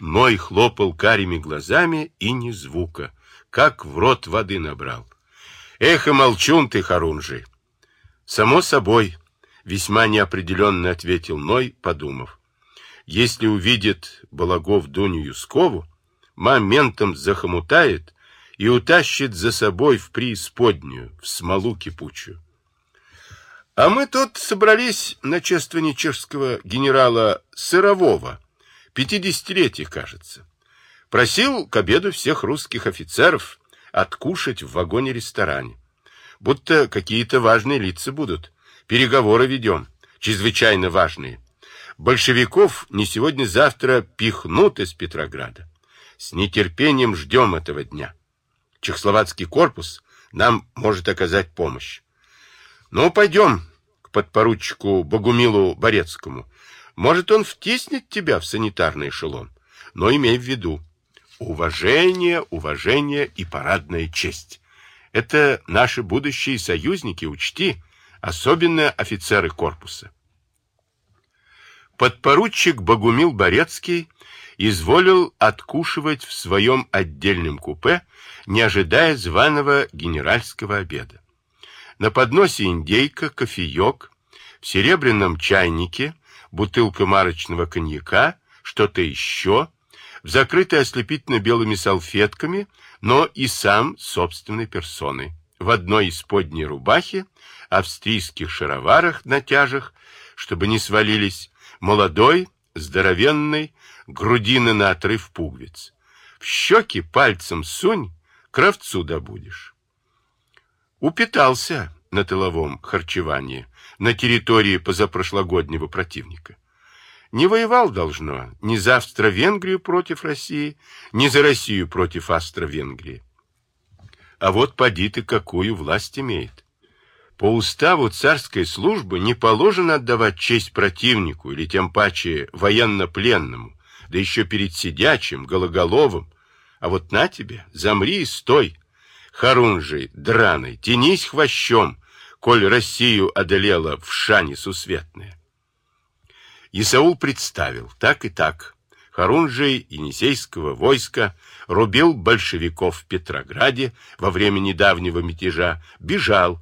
Ной хлопал карими глазами и ни звука, как в рот воды набрал. Эх, и молчун ты, Харунжи. Само собой, весьма неопределенно ответил Ной, подумав. Если увидит Балагов Дуню Юскову, моментом захомутает и утащит за собой в преисподнюю, в смолу кипучую. А мы тут собрались на чествование чешского генерала Сырового, пятидесятилетие, кажется. Просил к обеду всех русских офицеров откушать в вагоне-ресторане. Будто какие-то важные лица будут. Переговоры ведем, чрезвычайно важные. Большевиков не сегодня-завтра пихнут из Петрограда. С нетерпением ждем этого дня. Чехословацкий корпус нам может оказать помощь. Ну, пойдем к подпоручику Богумилу Борецкому. Может, он втиснет тебя в санитарный эшелон. Но имей в виду, уважение, уважение и парадная честь. Это наши будущие союзники, учти, особенно офицеры корпуса. Подпоручик Богумил Борецкий изволил откушивать в своем отдельном купе, не ожидая званого генеральского обеда. На подносе индейка, кофеек, в серебряном чайнике бутылка марочного коньяка, что-то еще, в закрытой ослепительно белыми салфетками, но и сам собственной персоной. В одной из подней рубахи, австрийских шароварах на тяжах, чтобы не свалились, молодой, здоровенный, грудины на отрыв пуговиц. В щеки пальцем сунь, кровцу добудешь упитался на тыловом харчевании на территории позапрошлогоднего противника. Не воевал, должно, ни за Австро-Венгрию против России, ни за Россию против Австро-Венгрии. А вот поди ты какую власть имеет. По уставу царской службы не положено отдавать честь противнику или тем паче военно-пленному, да еще перед сидячим, гологоловым. А вот на тебе, замри и стой, Харунжий, драный, тянись хвощом, коль Россию одолела в шане сусветная. Исаул представил, так и так. Харунжий Енисейского войска рубил большевиков в Петрограде во время недавнего мятежа, бежал,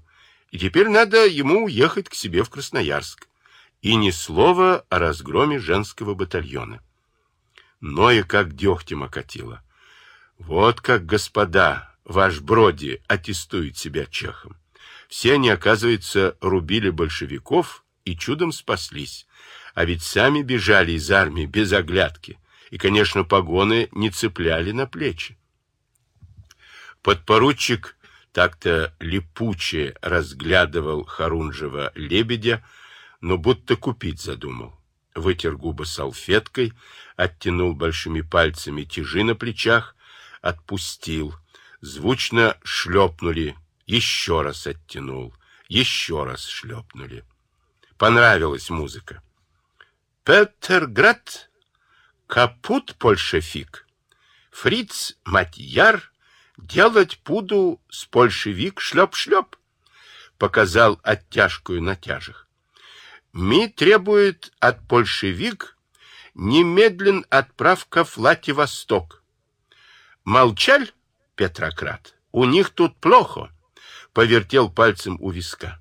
и теперь надо ему уехать к себе в Красноярск. И ни слова о разгроме женского батальона. Но и как дегтем окатило. Вот как, господа, ваш Броди аттестует себя чехом. Все они, оказывается, рубили большевиков и чудом спаслись. А ведь сами бежали из армии без оглядки. И, конечно, погоны не цепляли на плечи. Подпоручик так-то липуче разглядывал Харунжева лебедя, но будто купить задумал. Вытер губы салфеткой, оттянул большими пальцами тяжи на плечах, отпустил, звучно шлепнули, еще раз оттянул, еще раз шлепнули. Понравилась музыка. Петерград, капут большевик, фриц матьяр, делать пуду с большевик шлеп-шлеп, показал оттяжкую на тяжах. Ми требует от большевик немедлен отправка в Владивосток. Молчаль? Петрократ. У них тут плохо, повертел пальцем у виска.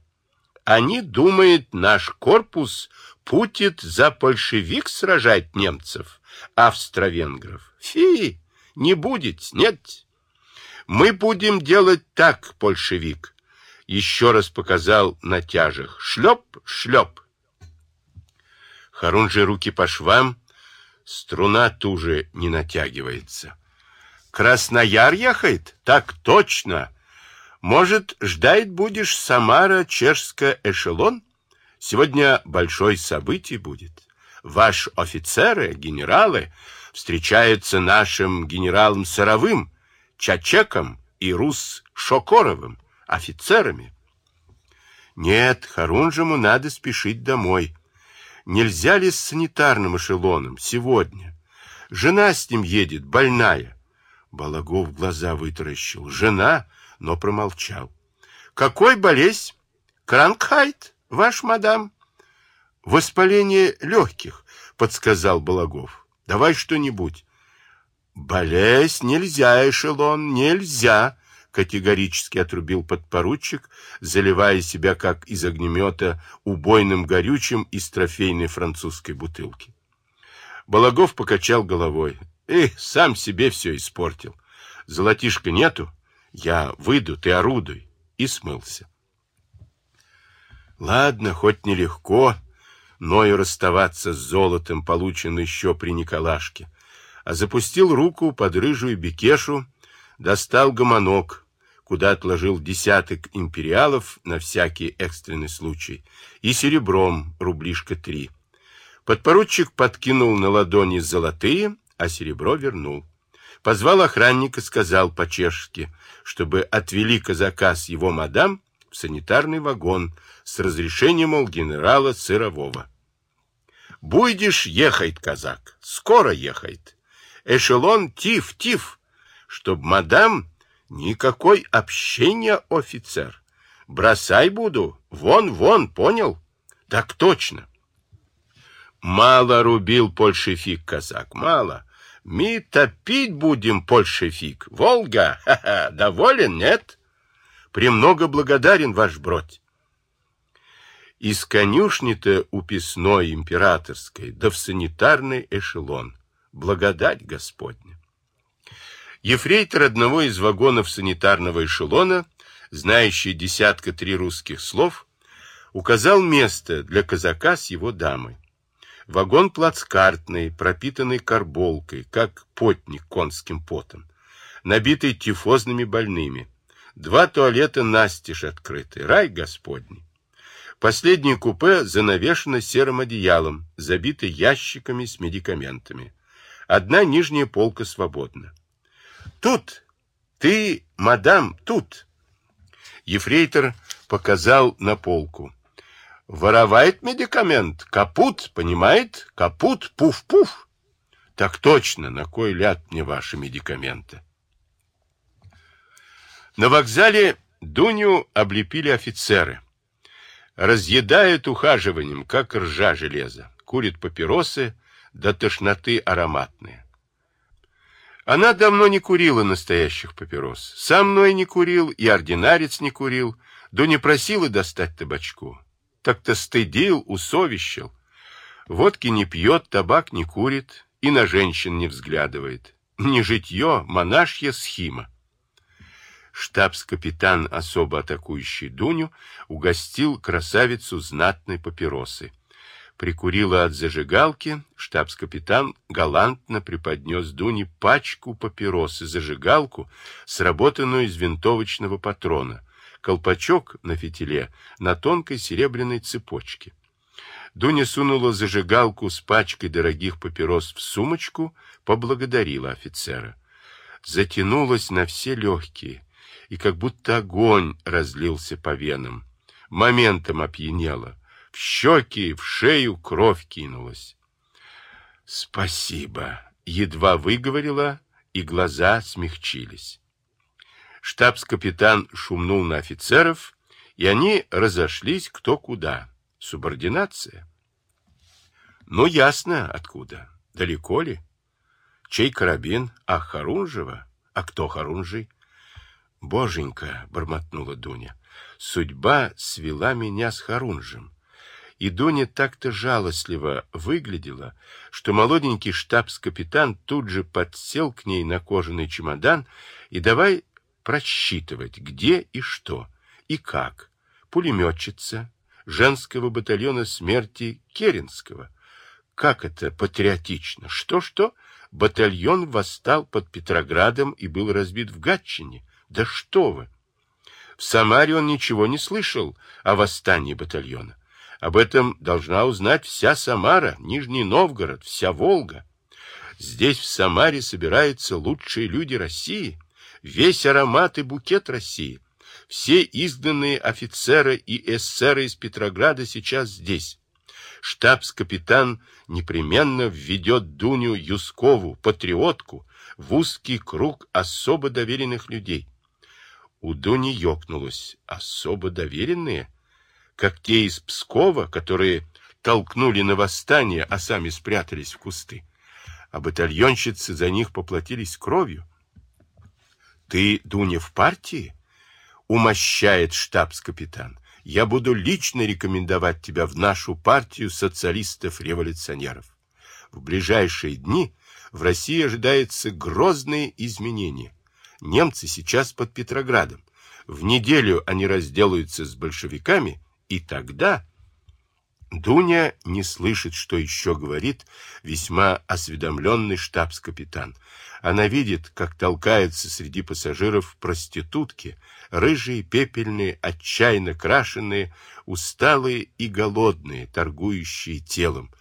Они думают, наш корпус путит за большевик сражать немцев, австро-венгров. Фи, не будет, нет. Мы будем делать так, большевик. Еще раз показал на тяжах. Шлеп, шлеп. Харунжи руки по швам, струна туже не натягивается. Краснояр ехает? Так точно. Может, ждать будешь Самара, чешская эшелон? Сегодня большое событие будет. Ваш офицеры, генералы, встречаются нашим генералом Саровым, Чачеком и Рус Шокоровым, офицерами. Нет, Харунжему надо спешить домой. Нельзя ли с санитарным эшелоном сегодня? Жена с ним едет, больная. Балагов глаза вытаращил. Жена, но промолчал. Какой болезнь? Кранкхайт, ваш мадам? Воспаление легких, подсказал Балагов. Давай что-нибудь. Болезнь нельзя, эшелон, нельзя, категорически отрубил подпоручик, заливая себя, как из огнемета, убойным горючим из трофейной французской бутылки. Балагов покачал головой. Эх, сам себе все испортил. Золотишка нету? Я выйду, ты орудуй. И смылся. Ладно, хоть нелегко, но и расставаться с золотом, полученным еще при Николашке. А запустил руку под рыжую бекешу, достал гомонок, куда отложил десяток империалов на всякий экстренный случай, и серебром рублишка три. Подпоручик подкинул на ладони золотые, а серебро вернул. Позвал охранника, сказал по-чешски, чтобы отвели казака с его мадам в санитарный вагон с разрешением, мол, генерала Сырового. «Будешь ехать, казак, скоро ехает. Эшелон тиф-тиф, чтоб мадам никакой общения, офицер. Бросай буду, вон-вон, понял? Так точно». Мало рубил польшефик казак, мало. Мы топить будем, польшефик. Волга, ха-ха, доволен, нет? Премного благодарен, ваш бродь. Из конюшни-то уписной императорской, да в санитарный эшелон. Благодать Господня. Ефрейтор одного из вагонов санитарного эшелона, знающий десятка три русских слов, указал место для казака с его дамой. Вагон плацкартный, пропитанный карболкой, как потник конским потом, набитый тифозными больными. Два туалета настежь открыты, рай господний. Последнее купе занавешено серым одеялом, забито ящиками с медикаментами. Одна нижняя полка свободна. «Тут! Ты, мадам, тут!» Ефрейтор показал на полку. Воровает медикамент. Капут, понимает? Капут, пуф-пуф. Так точно, на кой ляд мне ваши медикаменты? На вокзале Дуню облепили офицеры. Разъедают ухаживанием, как ржа железа. Курят папиросы, до тошноты ароматные. Она давно не курила настоящих папирос. Со мной не курил, и ординарец не курил, да не просила достать табачку так-то стыдил, усовещил. Водки не пьет, табак не курит и на женщин не взглядывает. Не житье, монашья схима. Штабс-капитан, особо атакующий Дуню, угостил красавицу знатной папиросы. Прикурила от зажигалки, штабс-капитан галантно преподнес Дуне пачку папирос и зажигалку, сработанную из винтовочного патрона — колпачок на фитиле на тонкой серебряной цепочке. Дуня сунула зажигалку с пачкой дорогих папирос в сумочку, поблагодарила офицера. Затянулась на все легкие, и как будто огонь разлился по венам. Моментом опьянела. В щеки, в шею кровь кинулась. «Спасибо!» — едва выговорила, и глаза смягчились. Штабс-капитан шумнул на офицеров, и они разошлись кто куда. Субординация. Ну, ясно, откуда. Далеко ли? Чей карабин? А Харунжева? А кто Харунжий? Боженька, бормотнула Дуня, судьба свела меня с Харунжем. И Дуня так-то жалостливо выглядела, что молоденький штабс-капитан тут же подсел к ней на кожаный чемодан и давай просчитывать, где и что, и как. Пулеметчица женского батальона смерти Керенского. Как это патриотично? Что-что? Батальон восстал под Петроградом и был разбит в Гатчине. Да что вы! В Самаре он ничего не слышал о восстании батальона. Об этом должна узнать вся Самара, Нижний Новгород, вся Волга. Здесь, в Самаре, собираются лучшие люди России — весь аромат и букет России. Все изгнанные офицеры и эсеры из Петрограда сейчас здесь. Штабс-капитан непременно введет Дуню Юскову, патриотку, в узкий круг особо доверенных людей. У Дуни ёкнулось. Особо доверенные? Как те из Пскова, которые толкнули на восстание, а сами спрятались в кусты. а батальонщицы за них поплатились кровью. Ты, Дуня, в партии? Умощает штабс-капитан. Я буду лично рекомендовать тебя в нашу партию социалистов-революционеров. В ближайшие дни в России ожидаются грозные изменения. Немцы сейчас под Петроградом. В неделю они разделаются с большевиками, и тогда... Дуня не слышит, что еще говорит весьма осведомленный штабс-капитан. Она видит, как толкаются среди пассажиров проститутки, рыжие, пепельные, отчаянно крашеные, усталые и голодные, торгующие телом.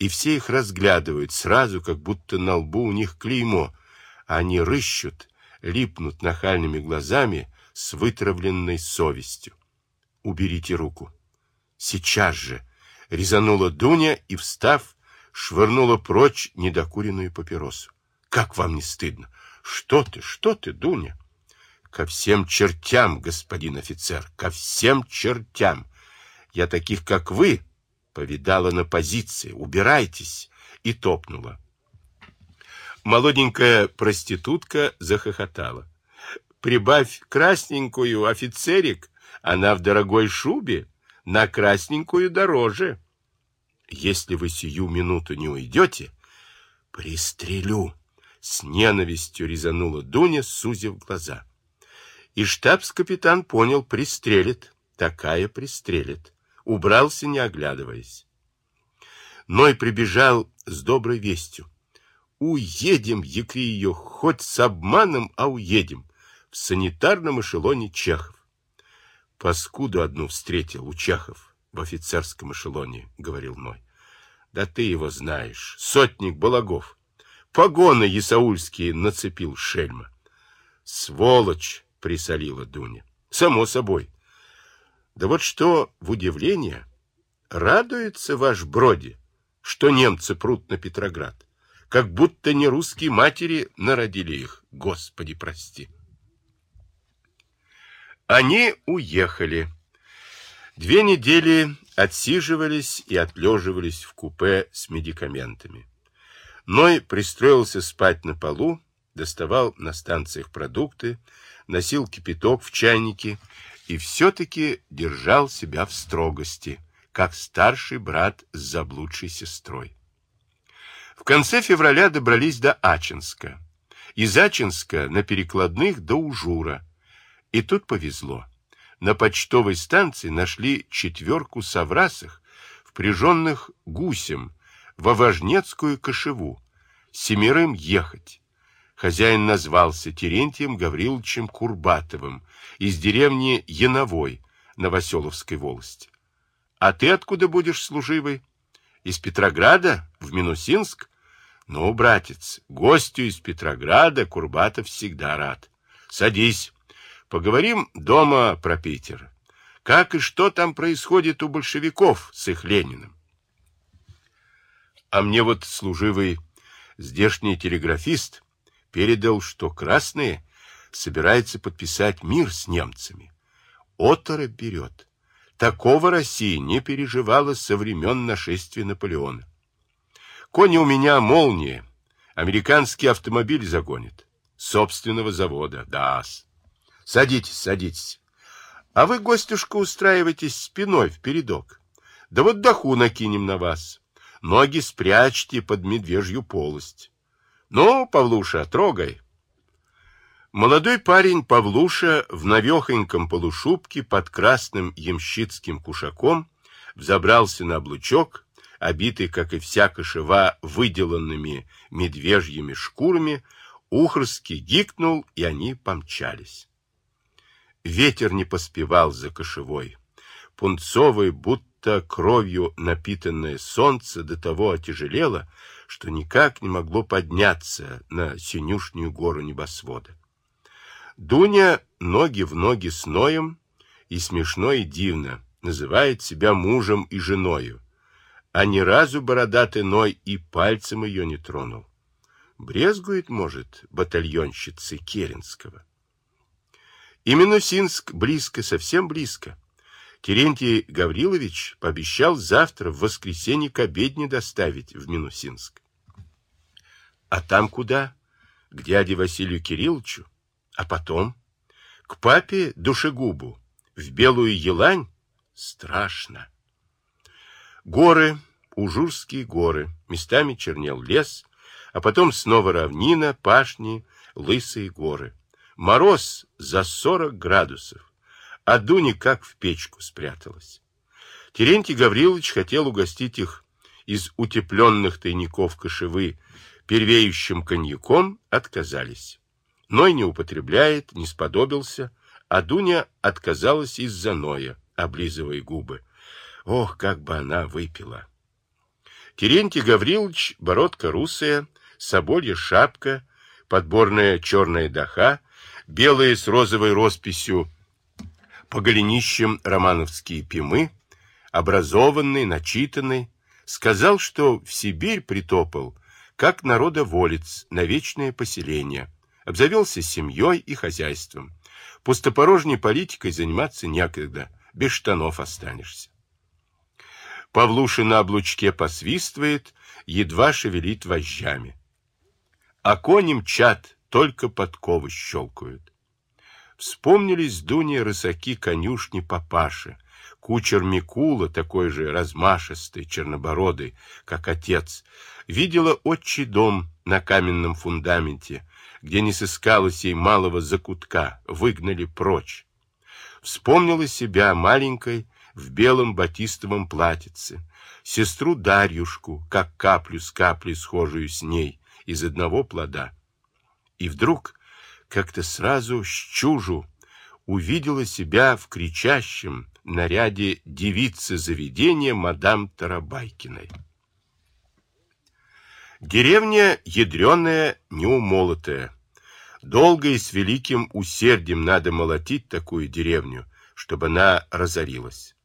И все их разглядывают сразу, как будто на лбу у них клеймо. Они рыщут, липнут нахальными глазами с вытравленной совестью. «Уберите руку!» «Сейчас же!» Резанула Дуня и, встав, швырнула прочь недокуренную папиросу. Как вам не стыдно? Что ты, что ты, Дуня? Ко всем чертям, господин офицер, ко всем чертям. Я таких, как вы, повидала на позиции. Убирайтесь. И топнула. Молоденькая проститутка захохотала. Прибавь красненькую, офицерик, она в дорогой шубе, на красненькую дороже. Если вы сию минуту не уйдете, пристрелю. С ненавистью резанула Дуня, сузив глаза. И штабс-капитан понял, пристрелит. Такая пристрелит. Убрался, не оглядываясь. Ной прибежал с доброй вестью. Уедем, якри ее, хоть с обманом, а уедем. В санитарном эшелоне Чехов. Паскуду одну встретил у Чехов в офицерском эшелоне, говорил Ной. Да ты его знаешь, сотник Балагов. Погоны ясаульские нацепил шельма. Сволочь, присолила Дуня. Само собой. Да вот что в удивление, радуется ваш Броди, что немцы прут на Петроград, как будто не русские матери народили их, Господи прости. Они уехали. Две недели отсиживались и отлеживались в купе с медикаментами. Ной пристроился спать на полу, доставал на станциях продукты, носил кипяток в чайнике и все-таки держал себя в строгости, как старший брат с заблудшей сестрой. В конце февраля добрались до Ачинска. Из Ачинска на перекладных до Ужура, и тут повезло. На почтовой станции нашли четверку соврасых, впряженных гусем, во Важнецкую кошеву. Семерым ехать. Хозяин назвался Терентием Гавриловичем Курбатовым из деревни Яновой Новоселовской волости. А ты откуда будешь служивый? Из Петрограда в Минусинск? Ну, братец, гостю из Петрограда Курбатов всегда рад. Садись. Поговорим дома про Питер. Как и что там происходит у большевиков с их Лениным? А мне вот служивый здешний телеграфист передал, что красные собираются подписать мир с немцами. Оторопь берет. Такого Россия не переживала со времен нашествия Наполеона. Кони у меня молния. Американский автомобиль загонит. Собственного завода. Да-с. Садитесь, садитесь. А вы, гостюшка, устраивайтесь спиной в передок. Да вот даху накинем на вас. Ноги спрячьте под медвежью полость. Ну, Павлуша, трогай. Молодой парень Павлуша в навехоньком полушубке под красным ямщицким кушаком взобрался на облучок, обитый, как и вся кошева, выделанными медвежьими шкурами, ухорски гикнул, и они помчались. Ветер не поспевал за кошевой. Пунцовое, будто кровью напитанное солнце до того отяжелело, что никак не могло подняться на синюшнюю гору небосвода. Дуня ноги в ноги с Ноем и смешно и дивно называет себя мужем и женою, а ни разу бородатый Ной и пальцем ее не тронул. Брезгует, может, батальонщицы Керенского. И Минусинск близко, совсем близко. Терентий Гаврилович пообещал завтра в воскресенье к обедне доставить в Минусинск. А там куда? К дяде Василию Кирилловичу? А потом? К папе душегубу? В белую елань? Страшно. Горы, Ужурские горы, местами чернел лес, а потом снова равнина, пашни, лысые горы. Мороз за сорок градусов, а Дуня как в печку спряталась. Терентий Гаврилович хотел угостить их из утепленных тайников кошевы первеющим коньяком, отказались. Ной не употребляет, не сподобился, а Дуня отказалась из-за Ноя, облизывая губы. Ох, как бы она выпила! Терентий Гаврилович, бородка русая, соболья шапка, подборная черная даха, белые с розовой росписью по голенищам романовские пимы, образованный, начитанный, сказал, что в Сибирь притопал, как народоволец на вечное поселение, обзавелся семьей и хозяйством. Пустопорожней политикой заниматься некогда, без штанов останешься. Павлуша на облучке посвистывает, едва шевелит вожжами. А кони мчат, только подковы щелкают. Вспомнились Дуне рысаки конюшни папаши, кучер Микула, такой же размашистый, чернобородый, как отец, видела отчий дом на каменном фундаменте, где не сыскалось ей малого закутка, выгнали прочь. Вспомнила себя маленькой, в белом батистовом платьице, сестру Дарьюшку, как каплю с каплей схожую с ней, из одного плода. И вдруг, как-то сразу с чужу, увидела себя в кричащем наряде девицы заведения мадам Тарабайкиной. Деревня ядреная, неумолотая. Долго и с великим усердием надо молотить такую деревню, чтобы она разорилась.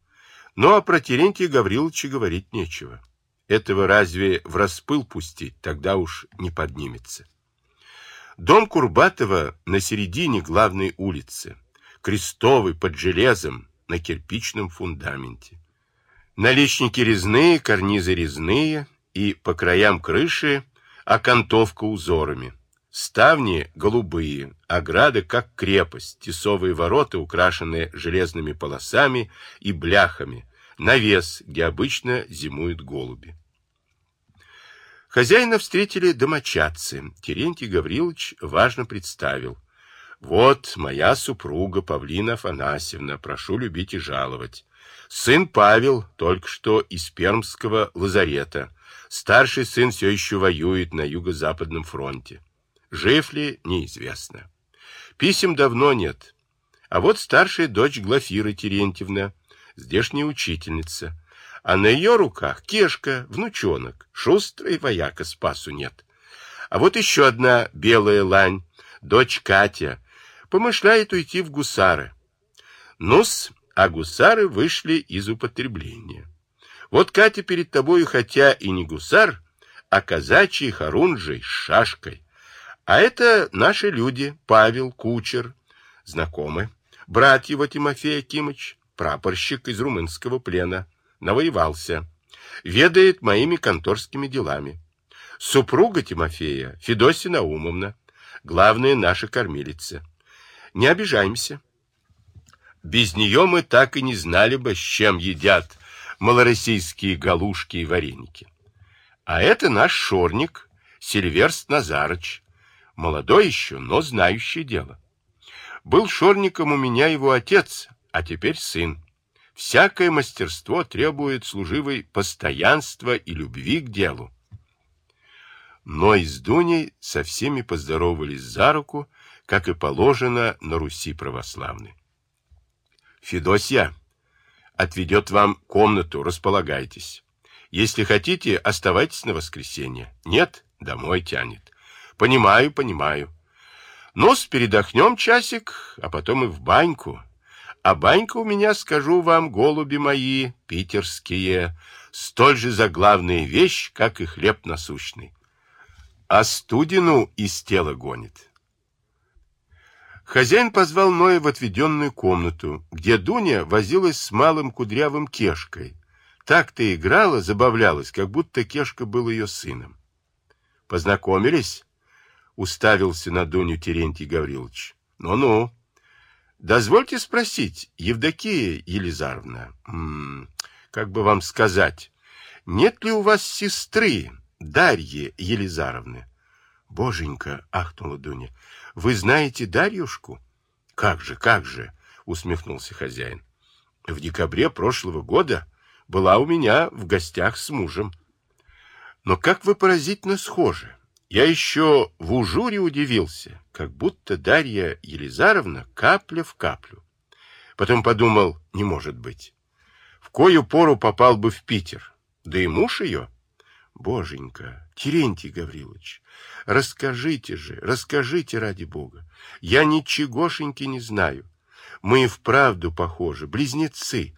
Ну, а про Терентия Гавриловича говорить нечего. Этого разве в распыл пустить, тогда уж не поднимется. Дом Курбатова на середине главной улицы, крестовый под железом на кирпичном фундаменте. Наличники резные, карнизы резные и по краям крыши окантовка узорами. Ставни голубые, ограда как крепость, тесовые ворота, украшенные железными полосами и бляхами, навес, где обычно зимуют голуби. Хозяина встретили домочадцы. Терентий Гаврилович важно представил. «Вот моя супруга Павлина Афанасьевна, прошу любить и жаловать. Сын Павел, только что из Пермского лазарета. Старший сын все еще воюет на юго-западном фронте. Жив ли, неизвестно. Писем давно нет. А вот старшая дочь Глафира Терентьевна, здешняя учительница. А на ее руках Кешка, внучонок, шустрый вояка, спасу нет. А вот еще одна белая лань, дочь Катя, помышляет уйти в гусары. Нус, а гусары вышли из употребления. Вот Катя перед тобою, хотя и не гусар, а казачий хорунжий с шашкой. А это наши люди, Павел, кучер, знакомы. Брат его Тимофей Акимыч, прапорщик из румынского плена, навоевался, ведает моими конторскими делами. Супруга Тимофея, Федосия Наумовна, главная наша кормилица. Не обижаемся. Без нее мы так и не знали бы, с чем едят малороссийские галушки и вареники. А это наш шорник, Сильверст Назарыч, молодой еще, но знающий дело. Был шорником у меня его отец, а теперь сын. Всякое мастерство требует служивой постоянства и любви к делу. Но и с Дуней со всеми поздоровались за руку, как и положено на Руси православной. Федосья отведет вам комнату, располагайтесь. Если хотите, оставайтесь на воскресенье. Нет, домой тянет. Понимаю, понимаю. Ну-с, передохнем часик, а потом и в баньку. А банька у меня, скажу вам, голуби мои, питерские, столь же заглавная вещь, как и хлеб насущный. А студину из тела гонит. Хозяин позвал Ноя в отведенную комнату, где Дуня возилась с малым кудрявым Кешкой. Так-то играла, забавлялась, как будто Кешка был ее сыном. Познакомились? Уставился на Дуню Терентий Гаврилович. Ну-ну. Дозвольте спросить, Евдокия Елизаровна, как бы вам сказать, нет ли у вас сестры Дарьи Елизаровны? Боженька, ахнула Дуня, вы знаете Дарьюшку? Как же, как же, усмехнулся хозяин. В декабре прошлого года была у меня в гостях с мужем. Но как вы поразительно схожи. Я еще в ужуре удивился, как будто Дарья Елизаровна капля в каплю. Потом подумал, не может быть. В кою пору попал бы в Питер, да и муж ее. Боженька, Терентий Гаврилович, расскажите же, расскажите ради Бога. Я ничегошеньки не знаю. Мы и вправду похожи, близнецы.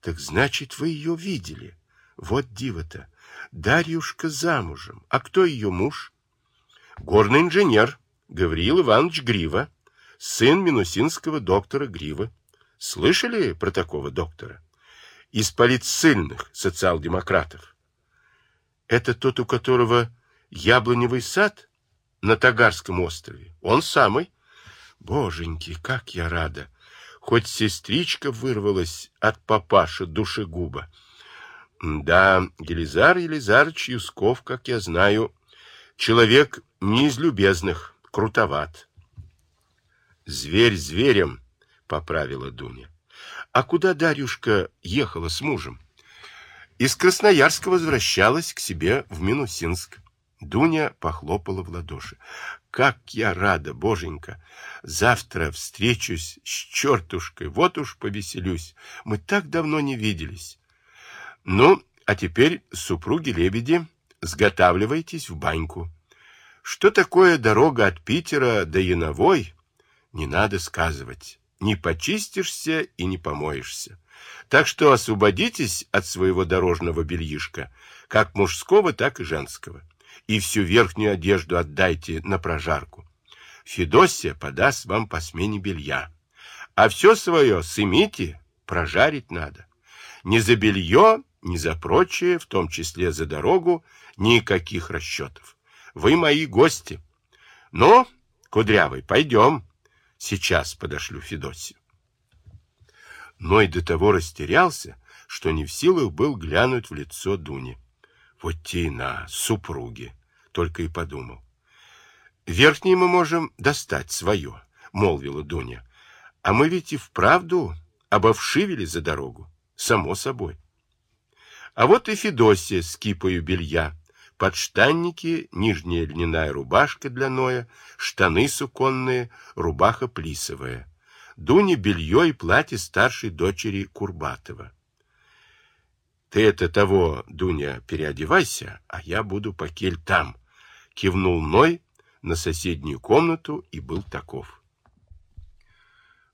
Так значит, вы ее видели. Вот диво-то. Дарьюшка замужем. А кто ее муж? Горный инженер Гавриил Иванович Грива, сын минусинского доктора Грива. Слышали про такого доктора? Из полицильных социал-демократов. Это тот, у которого яблоневый сад на Тагарском острове. Он самый. Боженьки, как я рада! Хоть сестричка вырвалась от папаши душегуба. Да, Елизар Елизарович Юсков, как я знаю, человек не из любезных, крутоват. Зверь зверем, поправила Дуня. А куда Дарюшка ехала с мужем? Из Красноярска возвращалась к себе в Минусинск. Дуня похлопала в ладоши. Как я рада, боженька! Завтра встречусь с чертушкой, вот уж повеселюсь. Мы так давно не виделись. Ну, а теперь, супруги-лебеди, сготавливайтесь в баньку. Что такое дорога от Питера до Яновой, не надо сказывать. Не почистишься и не помоешься. Так что освободитесь от своего дорожного бельишка, как мужского, так и женского. И всю верхнюю одежду отдайте на прожарку. Федосия подаст вам по смене белья. А все свое сымите, прожарить надо. Ни за белье, ни за прочее, в том числе за дорогу, никаких расчетов. Вы мои гости. Ну, Кудрявый, пойдем. Сейчас подошлю Федосию. Ной до того растерялся, что не в силах был глянуть в лицо Дуни. Вот те на, супруги, только и подумал. Верхние мы можем достать свое, молвила Дуня. А мы ведь и вправду обовшивили за дорогу, само собой. А вот и Федосия с кипою белья, подштанники, нижняя льняная рубашка для Ноя, штаны суконные, рубаха плисовая. Дуне белье и платье старшей дочери Курбатова. Ты это того, Дуня, переодевайся, а я буду покель там. Кивнул Ной на соседнюю комнату и был таков.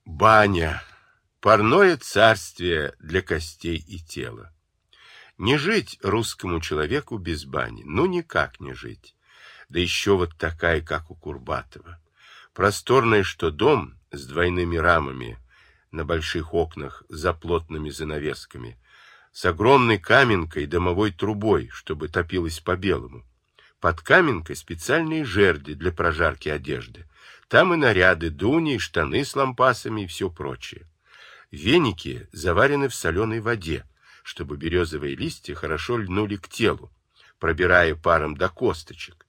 Баня. Парное царствие для костей и тела. Не жить русскому человеку без бани, ну никак не жить. Да еще вот такая, как у Курбатова. Просторная, что дом с двойными рамами на больших окнах за плотными занавесками, с огромной каменкой домовой трубой, чтобы топилась по-белому. Под каменкой специальные жерди для прожарки одежды. Там и наряды, дуни, штаны с лампасами и все прочее. Веники заварены в соленой воде, чтобы березовые листья хорошо льнули к телу, пробирая паром до косточек.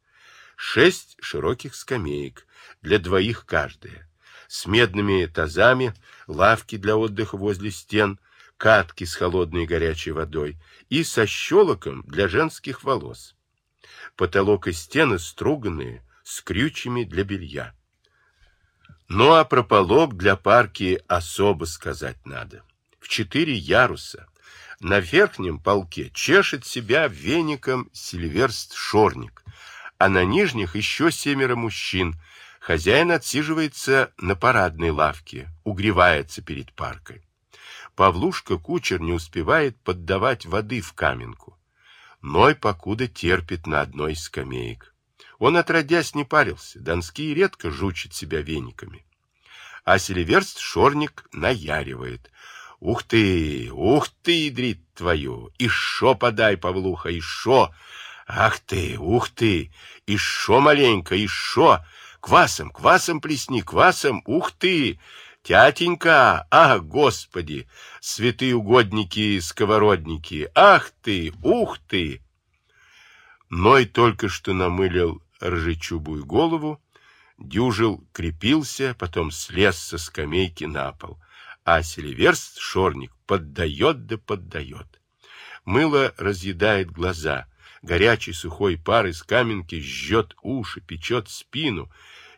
Шесть широких скамеек, для двоих каждая, с медными тазами, лавки для отдыха возле стен, катки с холодной и горячей водой и со щелоком для женских волос. Потолок и стены струганные, с крючьями для белья. Ну а про полог для парки особо сказать надо. В четыре яруса, на верхнем полке чешет себя веником сильверст-шорник, а на нижних еще семеро мужчин. Хозяин отсиживается на парадной лавке, угревается перед паркой. Павлушка-кучер не успевает поддавать воды в каменку. Ной покуда терпит на одной из скамеек. Он, отродясь, не парился, Донские редко жучит себя вениками. А Сильверст-шорник наяривает — Ух ты, ух ты, ядрит твою, и шо подай, Павлуха, и шо, Ах ты, ух ты, и шо маленько, и шо, квасом, квасом плесни, квасом, ух ты, тятенька, ах, господи, святые угодники, сковородники, ах ты, ух ты. Ной только что намылил ржечубую голову, дюжил, крепился, потом слез со скамейки на пол, а Селиверст, шорник, поддает да поддает. Мыло разъедает глаза, горячий сухой пар из каменки жжет уши, печет спину.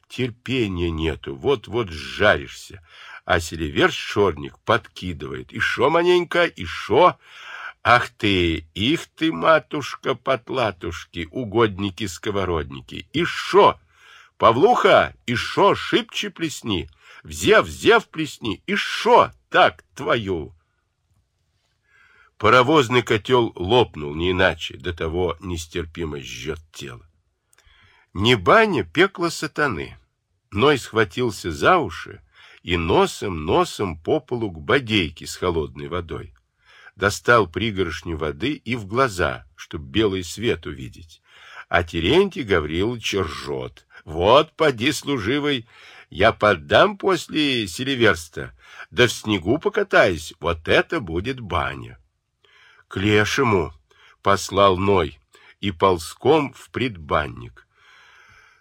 Терпения нету, вот-вот сжаришься. А Селиверст шорник подкидывает. И шо, маненько, и шо? Ах ты, их ты, матушка-потлатушки, угодники-сковородники. И шо? Павлуха, и шо, шибче плесни. Взев, взев плесни. И шо? Так, твою Паровозный котел лопнул, не иначе, до того нестерпимо жжет тело. Не баня, пекло сатаны. Ной схватился за уши и носом-носом по полу к бодейке с холодной водой. Достал пригоршню воды и в глаза, чтоб белый свет увидеть. А Терентий Гаврилович ржет. Вот, поди, служивый, я поддам после селиверста, да в снегу покатаюсь, вот это будет баня к лешему послал Ной и ползком в предбанник.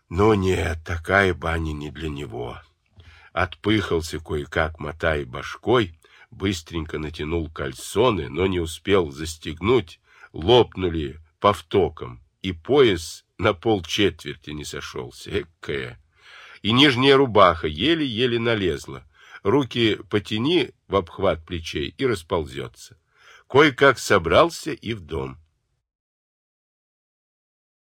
Но нет, такая баня не для него. Отпыхался кое-как, мотая башкой, быстренько натянул кальсоны, но не успел застегнуть, лопнули по втокам, и пояс на полчетверти не сошелся. Экая! И нижняя рубаха еле-еле налезла. Руки потяни в обхват плечей и расползется. Кое-как собрался и в дом.